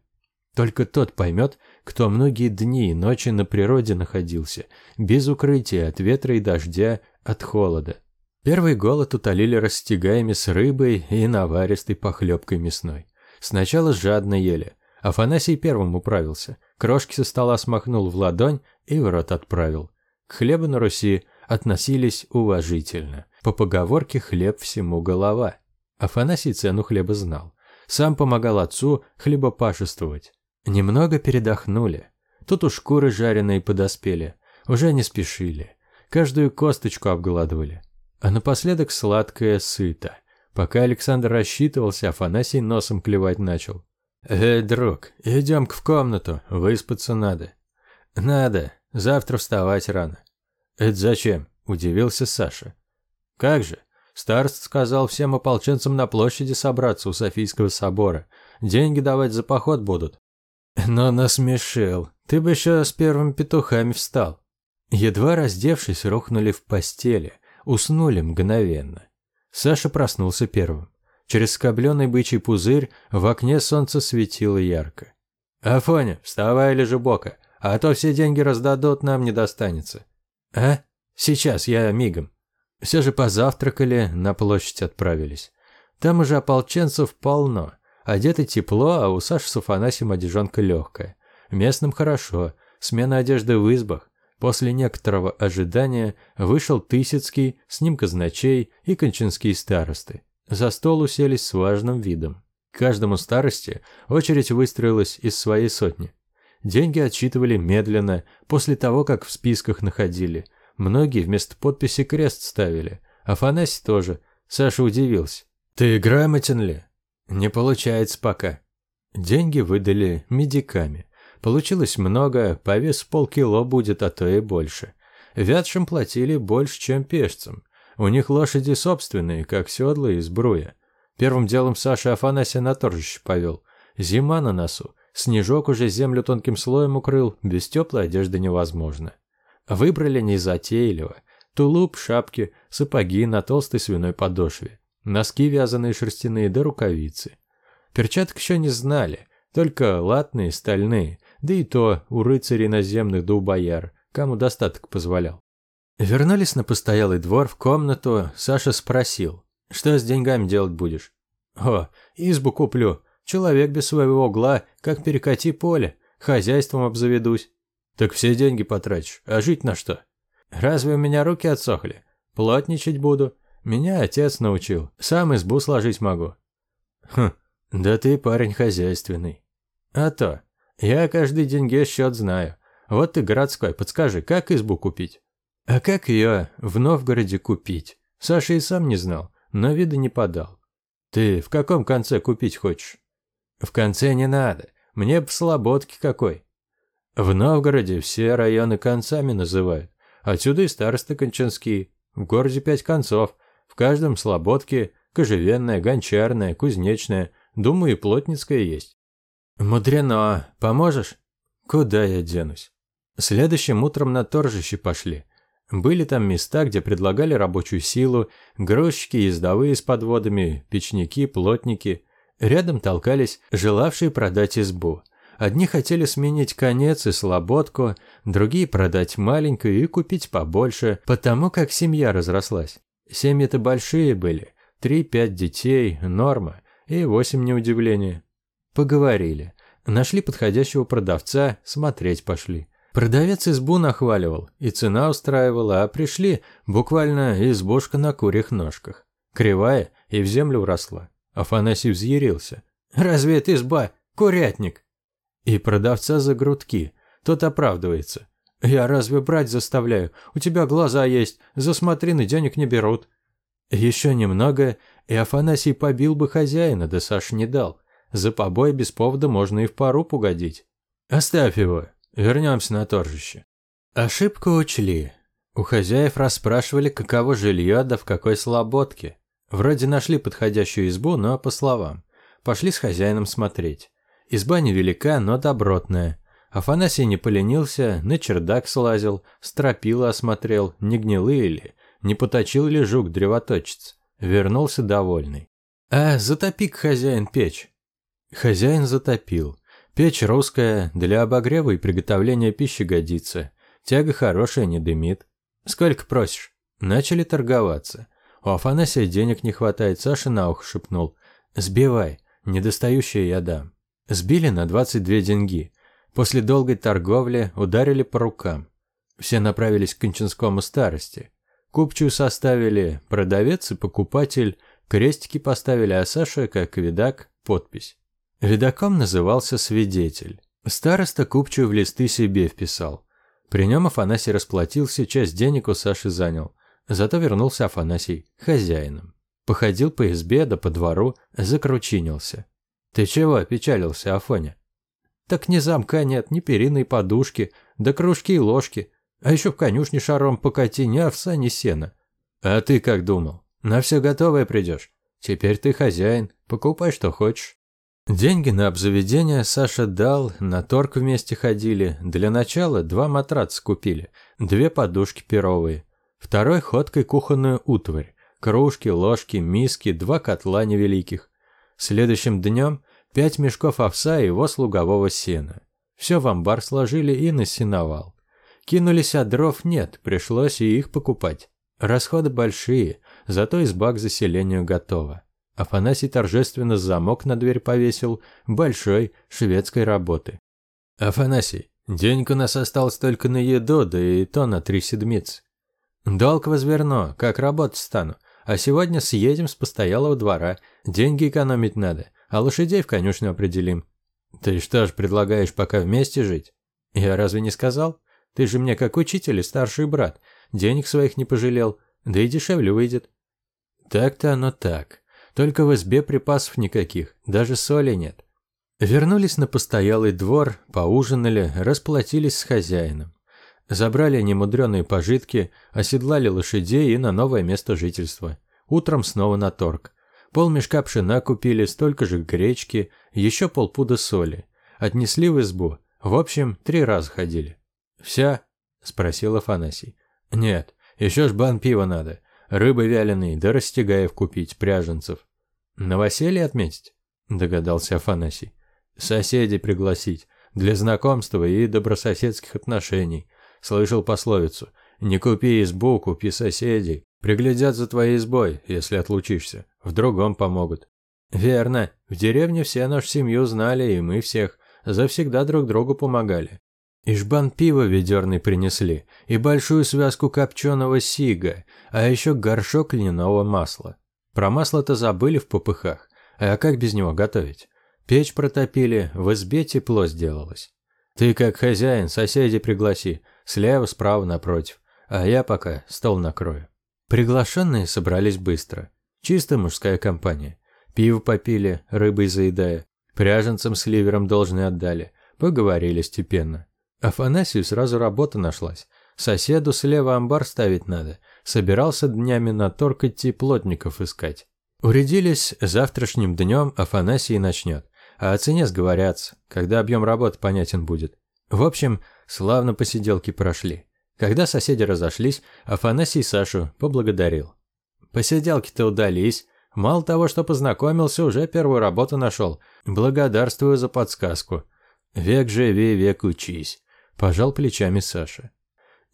Только тот поймет, кто многие дни и ночи на природе находился, без укрытия от ветра и дождя, от холода. Первый голод утолили растягаями с рыбой и наваристой похлебкой мясной. Сначала жадно ели. Афанасий первым управился. Крошки со стола смахнул в ладонь и в рот отправил. К хлебу на Руси относились уважительно. По поговорке «хлеб всему голова». Афанасий цену хлеба знал. Сам помогал отцу хлебопашествовать. Немного передохнули. Тут уж шкуры жареные подоспели. Уже не спешили. Каждую косточку обгладывали. А напоследок сладкое сыто. Пока Александр рассчитывался, Афанасий носом клевать начал. «Эй, друг, идем-ка в комнату, выспаться надо». «Надо, завтра вставать рано». «Это зачем?» – удивился Саша. «Как же? Старост сказал всем ополченцам на площади собраться у Софийского собора. Деньги давать за поход будут». «Но насмешил. Ты бы еще с первыми петухами встал». Едва раздевшись, рухнули в постели. Уснули мгновенно. Саша проснулся первым. Через скобленный бычий пузырь в окне солнце светило ярко. «Афоня, вставай лежи бока, а то все деньги раздадут, нам не достанется». «А? Сейчас, я мигом». Все же позавтракали, на площадь отправились. Там уже ополченцев полно. Одеты тепло, а у Саши с Афанасием одежонка легкая. Местным хорошо, смена одежды в избах. После некоторого ожидания вышел Тысяцкий, с ним казначей и кончинские старосты. За стол уселись с важным видом. К каждому старости очередь выстроилась из своей сотни. Деньги отчитывали медленно, после того, как в списках находили. Многие вместо подписи крест ставили. Афанасий тоже. Саша удивился. «Ты грамотен ли?» «Не получается пока». Деньги выдали медиками. Получилось много, по весу полкило будет, а то и больше. Вятшим платили больше, чем пешцам. У них лошади собственные, как седла и сбруя. Первым делом Саша Афанасия на торжище повел. Зима на носу. Снежок уже землю тонким слоем укрыл, без теплой одежды невозможно. Выбрали незатейливо. Тулуп, шапки, сапоги на толстой свиной подошве. Носки вязаные шерстяные да рукавицы. Перчаток еще не знали, только латные, стальные, да и то у рыцарей наземных да у бояр, кому достаток позволял. Вернулись на постоялый двор в комнату, Саша спросил, что с деньгами делать будешь? О, избу куплю, человек без своего угла, как перекати поле, хозяйством обзаведусь. Так все деньги потрачишь, а жить на что? Разве у меня руки отсохли? Плотничать буду. Меня отец научил, сам избу сложить могу. Хм, да ты парень хозяйственный. А то, я каждый деньге счет знаю. Вот ты городской, подскажи, как избу купить? А как ее в Новгороде купить? Саша и сам не знал, но вида не подал. Ты в каком конце купить хочешь? В конце не надо, мне б слободки какой. В Новгороде все районы концами называют. Отсюда и старосты кончанские. В городе пять концов. В каждом слободке кожевенная, гончарная, кузнечная. Думаю, и плотницкая есть. Мудрено. Поможешь? Куда я денусь? Следующим утром на торжище пошли. Были там места, где предлагали рабочую силу, грузчики, ездовые с подводами, печники, плотники. Рядом толкались желавшие продать избу. Одни хотели сменить конец и слободку, другие продать маленькую и купить побольше, потому как семья разрослась. Семьи-то большие были, три-пять детей, норма, и восемь не удивление. Поговорили. Нашли подходящего продавца, смотреть пошли. Продавец избу нахваливал, и цена устраивала, а пришли буквально избушка на курьих ножках. Кривая и в землю вросла. Афанасий взъярился. «Разве это изба? Курятник!» И продавца за грудки. Тот оправдывается. «Я разве брать заставляю? У тебя глаза есть, за смотрины денег не берут». Еще немного, и Афанасий побил бы хозяина, да Саш не дал. За побой без повода можно и в пару погодить. Оставь его, вернемся на торжище. Ошибку учли. У хозяев расспрашивали, каково жилье, да в какой слободке. Вроде нашли подходящую избу, но по словам. Пошли с хозяином смотреть. Изба невелика, но добротная. Афанасий не поленился, на чердак слазил, стропила осмотрел, не гнилые ли, не поточил ли жук-древоточец. Вернулся довольный. «А, затопи-ка, хозяин, печь!» Хозяин затопил. Печь русская, для обогрева и приготовления пищи годится. Тяга хорошая, не дымит. Сколько просишь? Начали торговаться. У Афанасия денег не хватает, Саша на ухо шепнул. Сбивай, недостающее я дам. Сбили на 22 деньги. После долгой торговли ударили по рукам. Все направились к Кончинскому старости. Купчую составили продавец и покупатель, крестики поставили, а Саша, как видак, подпись. Видаком назывался свидетель. Староста купчую в листы себе вписал. При нем Афанасий расплатился, часть денег у Саши занял. Зато вернулся Афанасий хозяином. Походил по избе да по двору, закручинился. «Ты чего опечалился, Афоня?» «Так ни замка нет, ни периной подушки, да кружки и ложки. А еще в конюшне шаром покати ни овса, ни сена. А ты как думал? На все готовое придешь. Теперь ты хозяин, покупай, что хочешь». Деньги на обзаведение Саша дал, на торг вместе ходили. Для начала два матраца купили, две подушки перовые. Второй ходкой кухонную утварь, кружки, ложки, миски, два котла невеликих. Следующим днем пять мешков овса и его слугового сена. Все в амбар сложили и на сеновал. Кинулись, а дров нет, пришлось и их покупать. Расходы большие, зато изба к заселению готова. Афанасий торжественно замок на дверь повесил, большой, шведской работы. «Афанасий, денег у нас осталось только на еду, да и то на три седмицы. Долг возверну, как работать стану, а сегодня съедем с постоялого двора, деньги экономить надо, а лошадей в конюшню определим. Ты что ж предлагаешь пока вместе жить? Я разве не сказал? Ты же мне как учитель и старший брат, денег своих не пожалел, да и дешевле выйдет». Так-то оно так. Только в избе припасов никаких, даже соли нет. Вернулись на постоялый двор, поужинали, расплатились с хозяином. Забрали немудреные пожитки, оседлали лошадей и на новое место жительства. Утром снова на торг. Пол мешка пшена купили, столько же гречки, еще полпуда соли. Отнесли в избу. В общем, три раза ходили. «Вся?» – спросил Афанасий. «Нет, еще ж бан пива надо. Рыбы вяленые, да растягаев купить, пряженцев. Новоселье отметить? Догадался Афанасий. Соседей пригласить. Для знакомства и добрососедских отношений. Слышал пословицу. Не купи избу, купи соседей. Приглядят за твоей избой, если отлучишься. В другом помогут. Верно. В деревне все нашу семью знали, и мы всех. Завсегда друг другу помогали. И жбан пива ведерный принесли, и большую связку копченого сига, а еще горшок льняного масла. Про масло-то забыли в попыхах, а как без него готовить? Печь протопили, в избе тепло сделалось. Ты как хозяин, соседей пригласи, слева, справа, напротив, а я пока стол накрою. Приглашенные собрались быстро. Чисто мужская компания. Пиво попили, рыбой заедая. Пряженцам с ливером должны отдали. Поговорили степенно. Афанасию сразу работа нашлась. Соседу слева амбар ставить надо. Собирался днями на торг идти плотников искать. Уредились, завтрашним днем Афанасий начнет. А о цене сговорятся, когда объем работы понятен будет. В общем, славно посиделки прошли. Когда соседи разошлись, Афанасий Сашу поблагодарил. Посиделки-то удались. Мало того, что познакомился, уже первую работу нашел. Благодарствую за подсказку. Век живи, век учись. Пожал плечами Саша.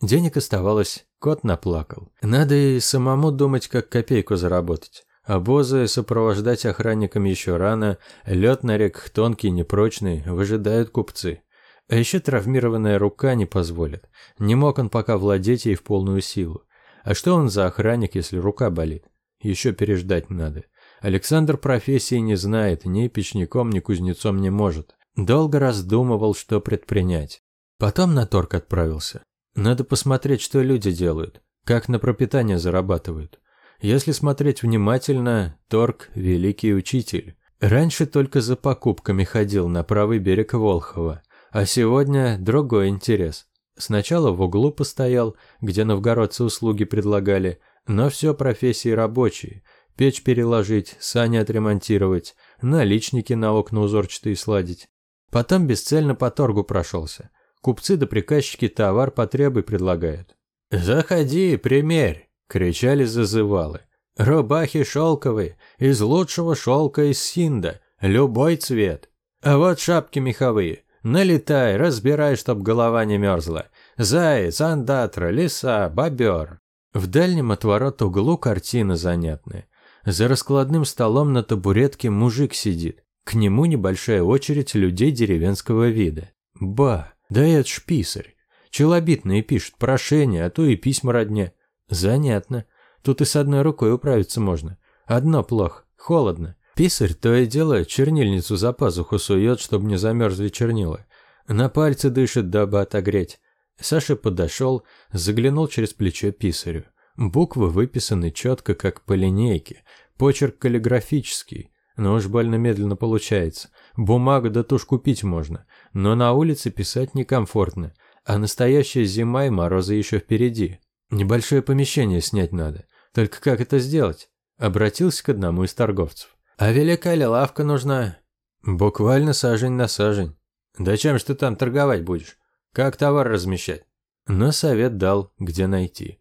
Денег оставалось, кот наплакал. Надо и самому думать, как копейку заработать. Обозы сопровождать охранникам еще рано, лед на реках тонкий, непрочный, выжидают купцы. А еще травмированная рука не позволит. Не мог он пока владеть ей в полную силу. А что он за охранник, если рука болит? Еще переждать надо. Александр профессии не знает, ни печником, ни кузнецом не может. Долго раздумывал, что предпринять. Потом на торг отправился. Надо посмотреть, что люди делают, как на пропитание зарабатывают. Если смотреть внимательно, торг – великий учитель. Раньше только за покупками ходил на правый берег Волхова, а сегодня другой интерес. Сначала в углу постоял, где новгородцы услуги предлагали, но все профессии рабочие. Печь переложить, сани отремонтировать, наличники на окна узорчатые сладить. Потом бесцельно по торгу прошелся. Купцы да приказчики товар потребы предлагают. «Заходи, примерь!» – кричали зазывалы. «Рубахи шелковые, из лучшего шелка из синда, любой цвет. А вот шапки меховые, налетай, разбирай, чтоб голова не мерзла. Заяц, андатра, лиса, бобер». В дальнем от ворот углу картина занятная. За раскладным столом на табуретке мужик сидит. К нему небольшая очередь людей деревенского вида. Ба, да это ж писарь. Челобитные пишет прошение, а то и письма родне. Занятно. Тут и с одной рукой управиться можно. Одно плохо. Холодно. Писарь то и дело чернильницу за пазуху сует, чтобы не замерзли чернила. На пальцы дышит, дабы отогреть. Саша подошел, заглянул через плечо писарю. Буквы выписаны четко, как по линейке. Почерк каллиграфический. Но уж больно медленно получается. Бумагу да тушь купить можно. Но на улице писать некомфортно. А настоящая зима и морозы еще впереди. Небольшое помещение снять надо. Только как это сделать? Обратился к одному из торговцев. А велика ли лавка нужна? Буквально сажень на сажень. Да чем ж ты там торговать будешь? Как товар размещать? Но совет дал, где найти.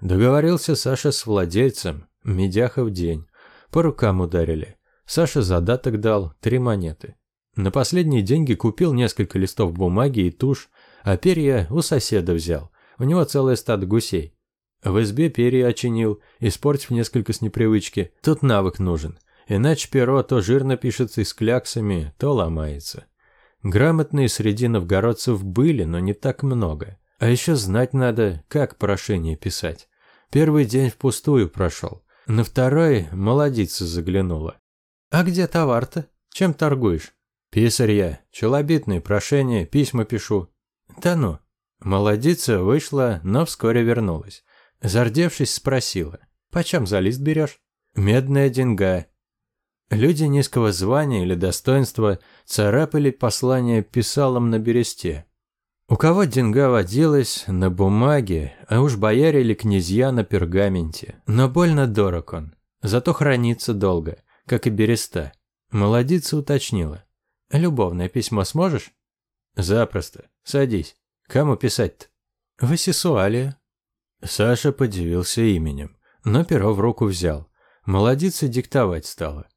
Договорился Саша с владельцем, медяха в день. По рукам ударили. Саша задаток дал три монеты. На последние деньги купил несколько листов бумаги и тушь, а перья у соседа взял. У него целое стадо гусей. В избе перья очинил, испортив несколько с непривычки. Тут навык нужен. Иначе перо то жирно пишется и с кляксами, то ломается. Грамотные среди новгородцев были, но не так много. А еще знать надо, как прошение писать. Первый день впустую прошел. На второй молодица заглянула. «А где товар-то? Чем торгуешь?» «Писарь я. Челобитные прошения, письма пишу». «Да ну». Молодица вышла, но вскоре вернулась. Зардевшись, спросила. «Почем за лист берешь?» «Медная деньга. Люди низкого звания или достоинства царапали послание писалом на бересте. У кого деньга водилась на бумаге, а уж бояре или князья на пергаменте. Но больно дорог он, зато хранится долго, как и береста. Молодица уточнила. «Любовное письмо сможешь?» «Запросто. Садись. Кому писать-то?» «Васисуалия». Саша подивился именем, но перо в руку взял. Молодица диктовать стала.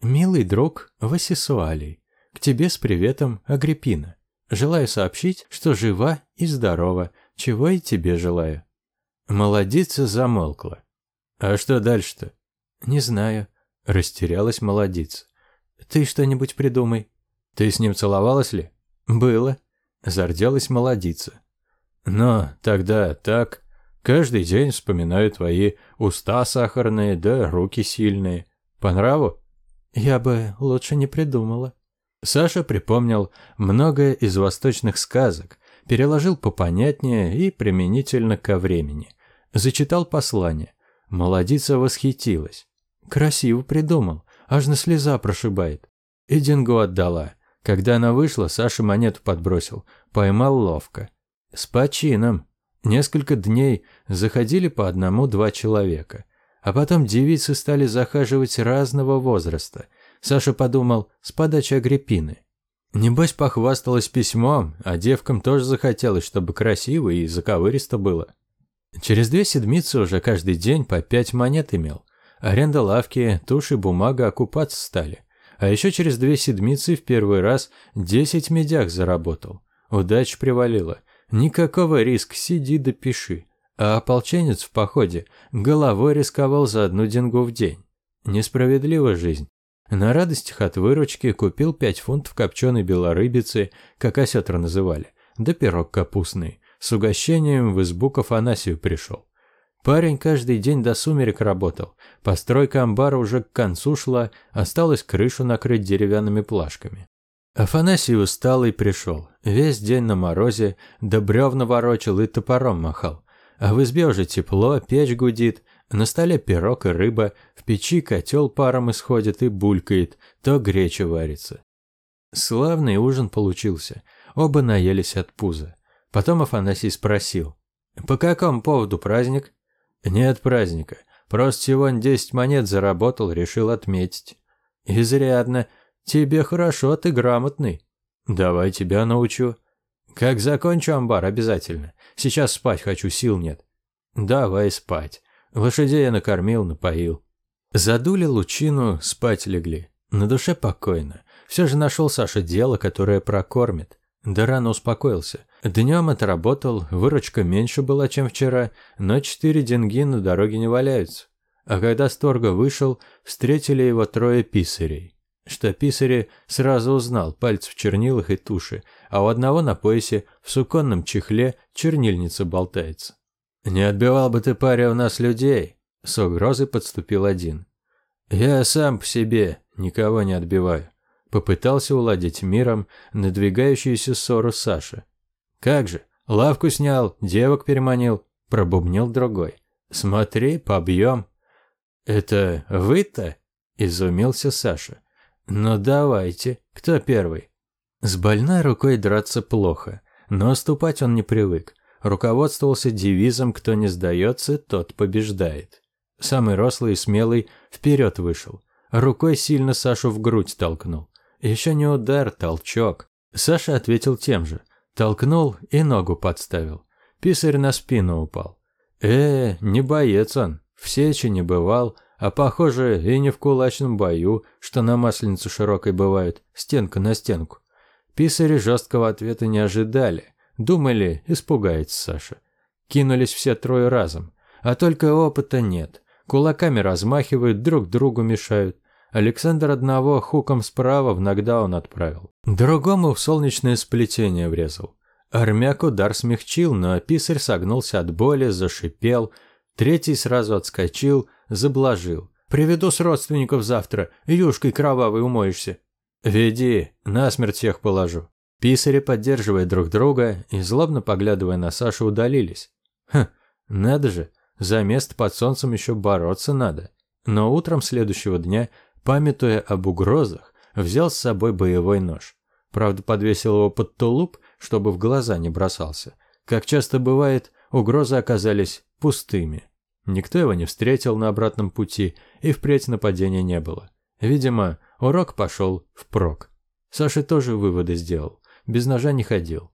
«Милый друг Васисуалий, к тебе с приветом Агриппина. Желаю сообщить, что жива и здорова, чего и тебе желаю». Молодица замолкла. «А что дальше-то?» «Не знаю», – растерялась молодица. «Ты что-нибудь придумай». «Ты с ним целовалась ли?» «Было», – зарделась молодица. «Но тогда так. Каждый день вспоминаю твои уста сахарные да руки сильные. По нраву?» Я бы лучше не придумала. Саша припомнил многое из восточных сказок, переложил попонятнее и применительно ко времени. Зачитал послание. Молодица восхитилась. Красиво придумал, аж на слеза прошибает. И Динго отдала. Когда она вышла, Саша монету подбросил. Поймал ловко. С почином. Несколько дней заходили по одному-два человека. А потом девицы стали захаживать разного возраста. Саша подумал, с подачи Агриппины. Небось, похвасталась письмом, а девкам тоже захотелось, чтобы красиво и заковыристо было. Через две седмицы уже каждый день по пять монет имел. Аренда лавки, тушь и бумага окупаться стали. А еще через две седмицы в первый раз десять медях заработал. Удача привалила. Никакого риска, сиди да пиши а ополченец в походе головой рисковал за одну денгу в день. Несправедлива жизнь. На радостях от выручки купил пять фунтов копченой белорыбицы, как осетра называли, да пирог капустный. С угощением в избу к Афанасию пришел. Парень каждый день до сумерек работал. Постройка амбара уже к концу шла, осталось крышу накрыть деревянными плашками. Афанасий устал и пришел. Весь день на морозе, да бревна ворочал и топором махал. А в избе уже тепло, печь гудит, на столе пирог и рыба, в печи котел паром исходит и булькает, то греча варится. Славный ужин получился, оба наелись от пуза. Потом Афанасий спросил, «По какому поводу праздник?» «Нет праздника, просто сегодня десять монет заработал, решил отметить». «Изрядно. Тебе хорошо, ты грамотный. Давай тебя научу. Как закончу амбар, обязательно. Сейчас спать хочу, сил нет». «Давай спать. Лошадей я накормил, напоил. Задули лучину, спать легли. На душе покойно. Все же нашел Саша дело, которое прокормит. Да рано успокоился. Днем отработал, выручка меньше была, чем вчера, но четыре деньги на дороге не валяются. А когда с торга вышел, встретили его трое писарей. Что писари сразу узнал, пальцы в чернилах и туши, а у одного на поясе в суконном чехле чернильница болтается. «Не отбивал бы ты, паря, у нас людей!» С угрозой подступил один. «Я сам по себе никого не отбиваю», — попытался уладить миром надвигающуюся ссору Саши. «Как же, лавку снял, девок переманил», — пробубнил другой. «Смотри, побьем». «Это вы-то?» — изумился Саша. «Ну давайте, кто первый?» С больной рукой драться плохо, но ступать он не привык руководствовался девизом «Кто не сдается, тот побеждает». Самый рослый и смелый вперед вышел. Рукой сильно Сашу в грудь толкнул. Еще не удар, толчок. Саша ответил тем же. Толкнул и ногу подставил. Писарь на спину упал. Э, не боец он, в сече не бывал, а похоже и не в кулачном бою, что на масленицу широкой бывает, стенка на стенку. Писари жесткого ответа не ожидали. Думали, испугается Саша. Кинулись все трое разом. А только опыта нет. Кулаками размахивают, друг другу мешают. Александр одного хуком справа в нокдаун отправил. Другому в солнечное сплетение врезал. Армяк удар смягчил, но писарь согнулся от боли, зашипел. Третий сразу отскочил, заблажил. «Приведу с родственников завтра, юшкой кровавой умоешься». «Веди, насмерть всех положу». Писари, поддерживая друг друга и злобно поглядывая на Сашу, удалились. Хм, надо же, за место под солнцем еще бороться надо. Но утром следующего дня, памятуя об угрозах, взял с собой боевой нож. Правда, подвесил его под тулуп, чтобы в глаза не бросался. Как часто бывает, угрозы оказались пустыми. Никто его не встретил на обратном пути, и впредь нападения не было. Видимо, урок пошел впрок. Саша тоже выводы сделал без ножа не ходил.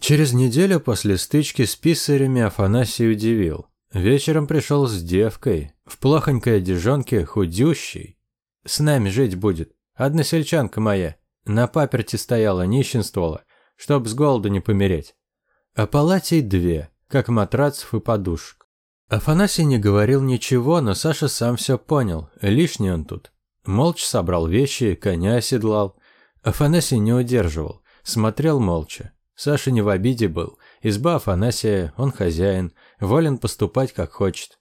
Через неделю после стычки с писарями Афанасий удивил. Вечером пришел с девкой, в плохонькой одежонке, худющей. С нами жить будет. Односельчанка моя. На паперти стояла, нищенствовала, чтоб с голоду не помереть. А палатей две, как матрацев и подушек. Афанасий не говорил ничего, но Саша сам все понял, лишний он тут. Молча собрал вещи, коня оседлал. Афанасий не удерживал. Смотрел молча. Саша не в обиде был. Изба Афанасия, он хозяин, волен поступать как хочет.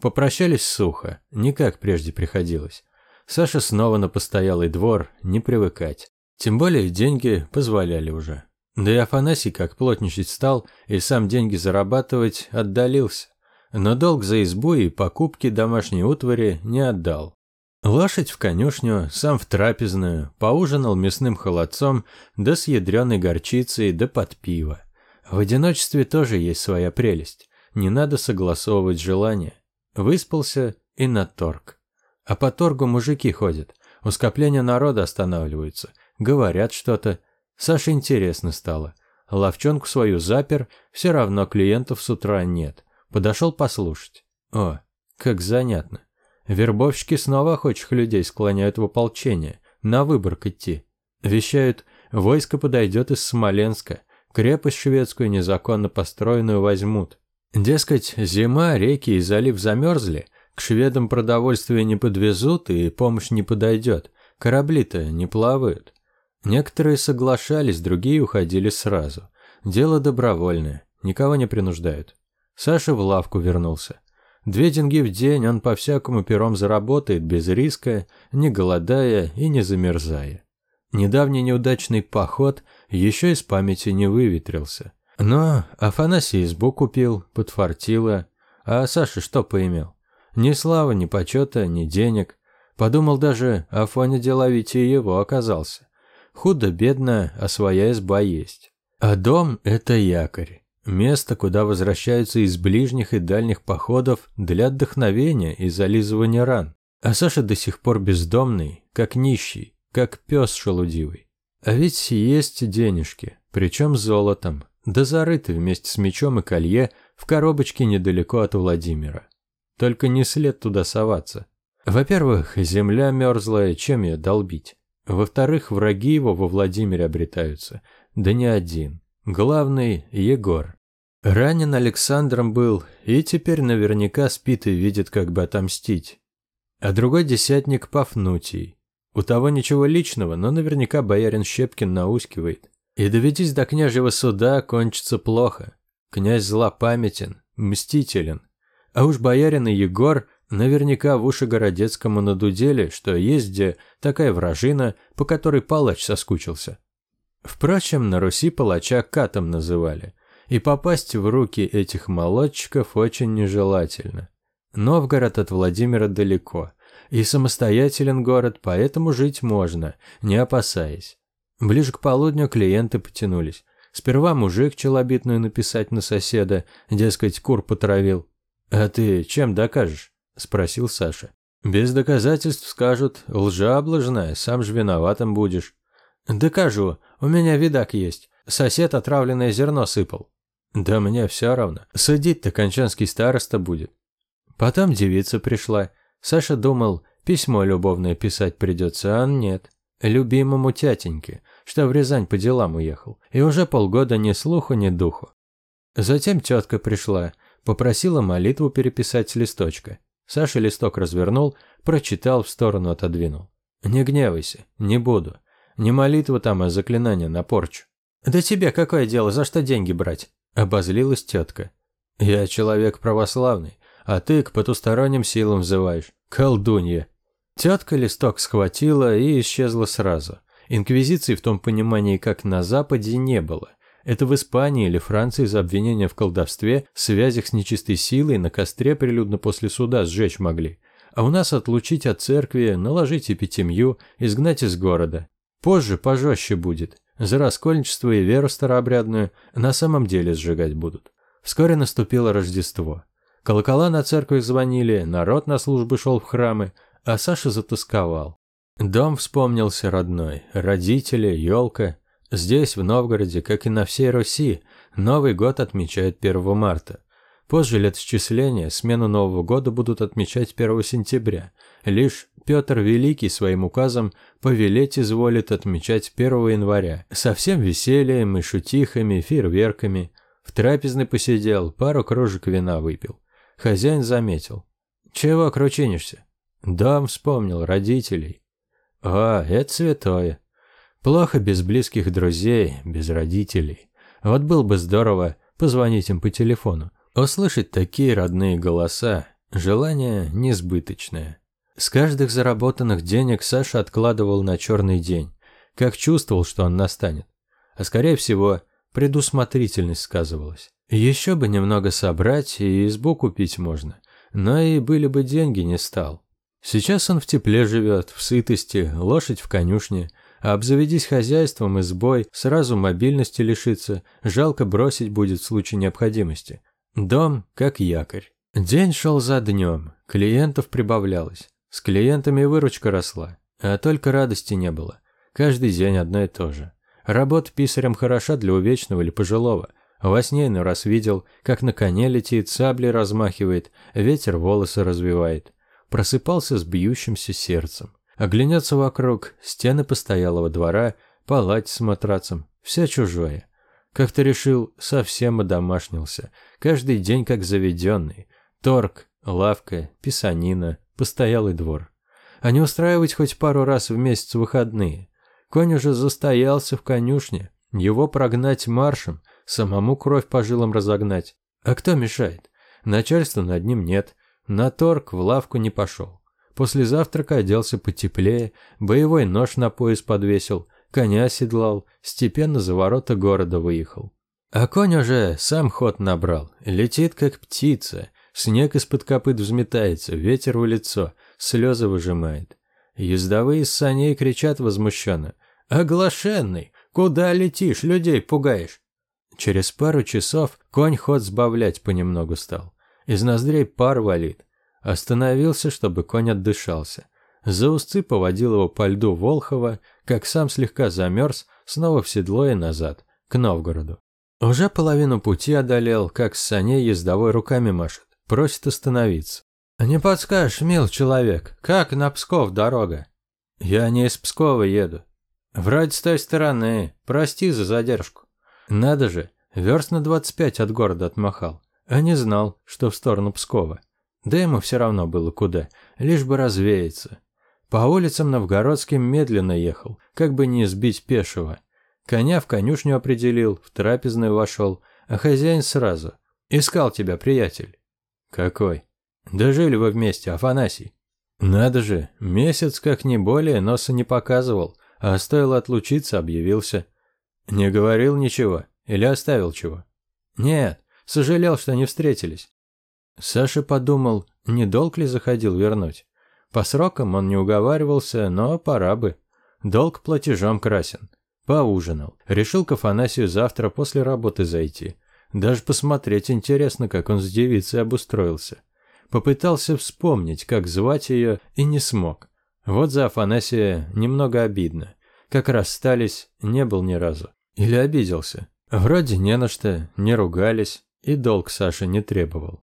Попрощались сухо, не как прежде приходилось. Саша снова на постоялый двор, не привыкать. Тем более деньги позволяли уже. Да и Афанасий, как плотничать стал и сам деньги зарабатывать, отдалился. Но долг за избу и покупки домашней утвари не отдал. Лошадь в конюшню, сам в трапезную, поужинал мясным холодцом, да с ядреной горчицей, да под пиво. В одиночестве тоже есть своя прелесть. Не надо согласовывать желания. Выспался и на торг. А по торгу мужики ходят. У скопления народа останавливаются. Говорят что-то. Саше интересно стало. Ловчонку свою запер, все равно клиентов с утра нет. Подошел послушать. О, как занятно. Вербовщики снова охочих людей склоняют в ополчение, на Выборг идти. Вещают, войско подойдет из Смоленска, крепость шведскую незаконно построенную возьмут. Дескать, зима, реки и залив замерзли, к шведам продовольствие не подвезут и помощь не подойдет, корабли-то не плавают. Некоторые соглашались, другие уходили сразу. Дело добровольное, никого не принуждают. Саша в лавку вернулся. Две деньги в день он по-всякому пером заработает без риска, не голодая и не замерзая. Недавний неудачный поход еще из памяти не выветрился. Но Афанасий избу купил, подфартило, а Саша что поимел? Ни славы, ни почета, ни денег. Подумал даже, Афоня деловитее его оказался. Худо-бедно, а своя изба есть. А дом – это якорь. Место, куда возвращаются из ближних и дальних походов для отдохновения и зализывания ран. А Саша до сих пор бездомный, как нищий, как пес шелудивый. А ведь есть денежки, причем золотом, да зарыты вместе с мечом и колье в коробочке недалеко от Владимира. Только не след туда соваться. Во-первых, земля мерзлая, чем ее долбить? Во-вторых, враги его во Владимире обретаются. Да не один. Главный – Егор. Ранен Александром был, и теперь наверняка спит и видит, как бы отомстить. А другой десятник – Пафнутий. У того ничего личного, но наверняка боярин Щепкин наускивает. И доведись до княжьего суда, кончится плохо. Князь злопамятен, мстителен. А уж боярин и Егор Наверняка в уши Городецкому надудели, что есть где такая вражина, по которой палач соскучился. Впрочем, на Руси палача катом называли, и попасть в руки этих молодчиков очень нежелательно. Новгород от Владимира далеко, и самостоятелен город, поэтому жить можно, не опасаясь. Ближе к полудню клиенты потянулись. Сперва мужик челобитную написать на соседа, дескать, кур потравил. А ты чем докажешь? – спросил Саша. «Без доказательств скажут, лжа облажная, сам же виноватым будешь». «Докажу, у меня видак есть. Сосед отравленное зерно сыпал». «Да мне все равно. Судить-то кончанский староста будет». Потом девица пришла. Саша думал, письмо любовное писать придется, а нет. Любимому тятеньке, что в Рязань по делам уехал. И уже полгода ни слуху, ни духу. Затем тетка пришла, попросила молитву переписать с листочка. Саша листок развернул, прочитал, в сторону отодвинул. «Не гневайся, не буду. Не молитва там, а заклинание на порчу». «Да тебе какое дело, за что деньги брать?» – обозлилась тетка. «Я человек православный, а ты к потусторонним силам взываешь. Колдунья». Тетка листок схватила и исчезла сразу. Инквизиции в том понимании, как на Западе, не было – это в Испании или Франции за обвинение в колдовстве, связях с нечистой силой на костре прилюдно после суда сжечь могли. А у нас отлучить от церкви, наложить эпитемью, изгнать из города. Позже пожестче будет. За раскольничество и веру старообрядную на самом деле сжигать будут. Вскоре наступило Рождество. Колокола на церкви звонили, народ на службы шел в храмы, а Саша затасковал. Дом вспомнился родной, родители, елка, Здесь, в Новгороде, как и на всей Руси, Новый год отмечают 1 марта. Позже летосчисления смену Нового года будут отмечать 1 сентября. Лишь Петр Великий своим указом повелеть изволит отмечать 1 января. Со всем весельем и шутихами, фейерверками. В трапезной посидел, пару кружек вина выпил. Хозяин заметил. «Чего кручинишься?» «Дом вспомнил, родителей». «А, это святое. Плохо без близких друзей, без родителей. Вот было бы здорово позвонить им по телефону. Услышать такие родные голоса. Желание несбыточное. С каждых заработанных денег Саша откладывал на черный день. Как чувствовал, что он настанет. А скорее всего, предусмотрительность сказывалась. Еще бы немного собрать, и избу купить можно. Но и были бы деньги, не стал. Сейчас он в тепле живет, в сытости, лошадь в конюшне – обзаведись хозяйством и сбой, сразу мобильности лишиться, жалко бросить будет в случае необходимости. Дом как якорь. День шел за днем, клиентов прибавлялось. С клиентами выручка росла, а только радости не было. Каждый день одно и то же. Работа писарем хороша для увечного или пожилого. Во сне иной раз видел, как на коне летит, сабли размахивает, ветер волосы развивает. Просыпался с бьющимся сердцем. Оглянется вокруг, стены постоялого двора, палать с матрацем, все чужое. Как-то решил, совсем одомашнился, каждый день как заведенный. Торг, лавка, писанина, постоялый двор. А не устраивать хоть пару раз в месяц выходные. Конь уже застоялся в конюшне, его прогнать маршем, самому кровь по жилам разогнать. А кто мешает? Начальства над ним нет. На торг в лавку не пошел. После завтрака оделся потеплее, боевой нож на пояс подвесил, коня оседлал, степенно за ворота города выехал. А конь уже сам ход набрал, летит как птица, снег из-под копыт взметается, ветер в лицо, слезы выжимает. Ездовые с саней кричат возмущенно. «Оглашенный! Куда летишь, людей пугаешь?» Через пару часов конь ход сбавлять понемногу стал. Из ноздрей пар валит. Остановился, чтобы конь отдышался. За узцы поводил его по льду Волхова, как сам слегка замерз, снова в седло и назад, к Новгороду. Уже половину пути одолел, как с саней ездовой руками машет, просит остановиться. «Не подскажешь, мил человек, как на Псков дорога?» «Я не из Пскова еду. Вроде с той стороны, прости за задержку». «Надо же, верст на 25 от города отмахал, а не знал, что в сторону Пскова». Да ему все равно было куда, лишь бы развеяться. По улицам Новгородским медленно ехал, как бы не сбить пешего. Коня в конюшню определил, в трапезную вошел, а хозяин сразу. «Искал тебя, приятель». «Какой?» «Да жили вы вместе, Афанасий». «Надо же, месяц как не более носа не показывал, а стоило отлучиться, объявился». «Не говорил ничего? Или оставил чего?» «Нет, сожалел, что не встретились. Саша подумал, не долг ли заходил вернуть. По срокам он не уговаривался, но пора бы. Долг платежом красен. Поужинал. Решил к Афанасию завтра после работы зайти. Даже посмотреть интересно, как он с девицей обустроился. Попытался вспомнить, как звать ее, и не смог. Вот за Афанасия немного обидно. Как расстались, не был ни разу. Или обиделся. Вроде не на что, не ругались, и долг Саша не требовал.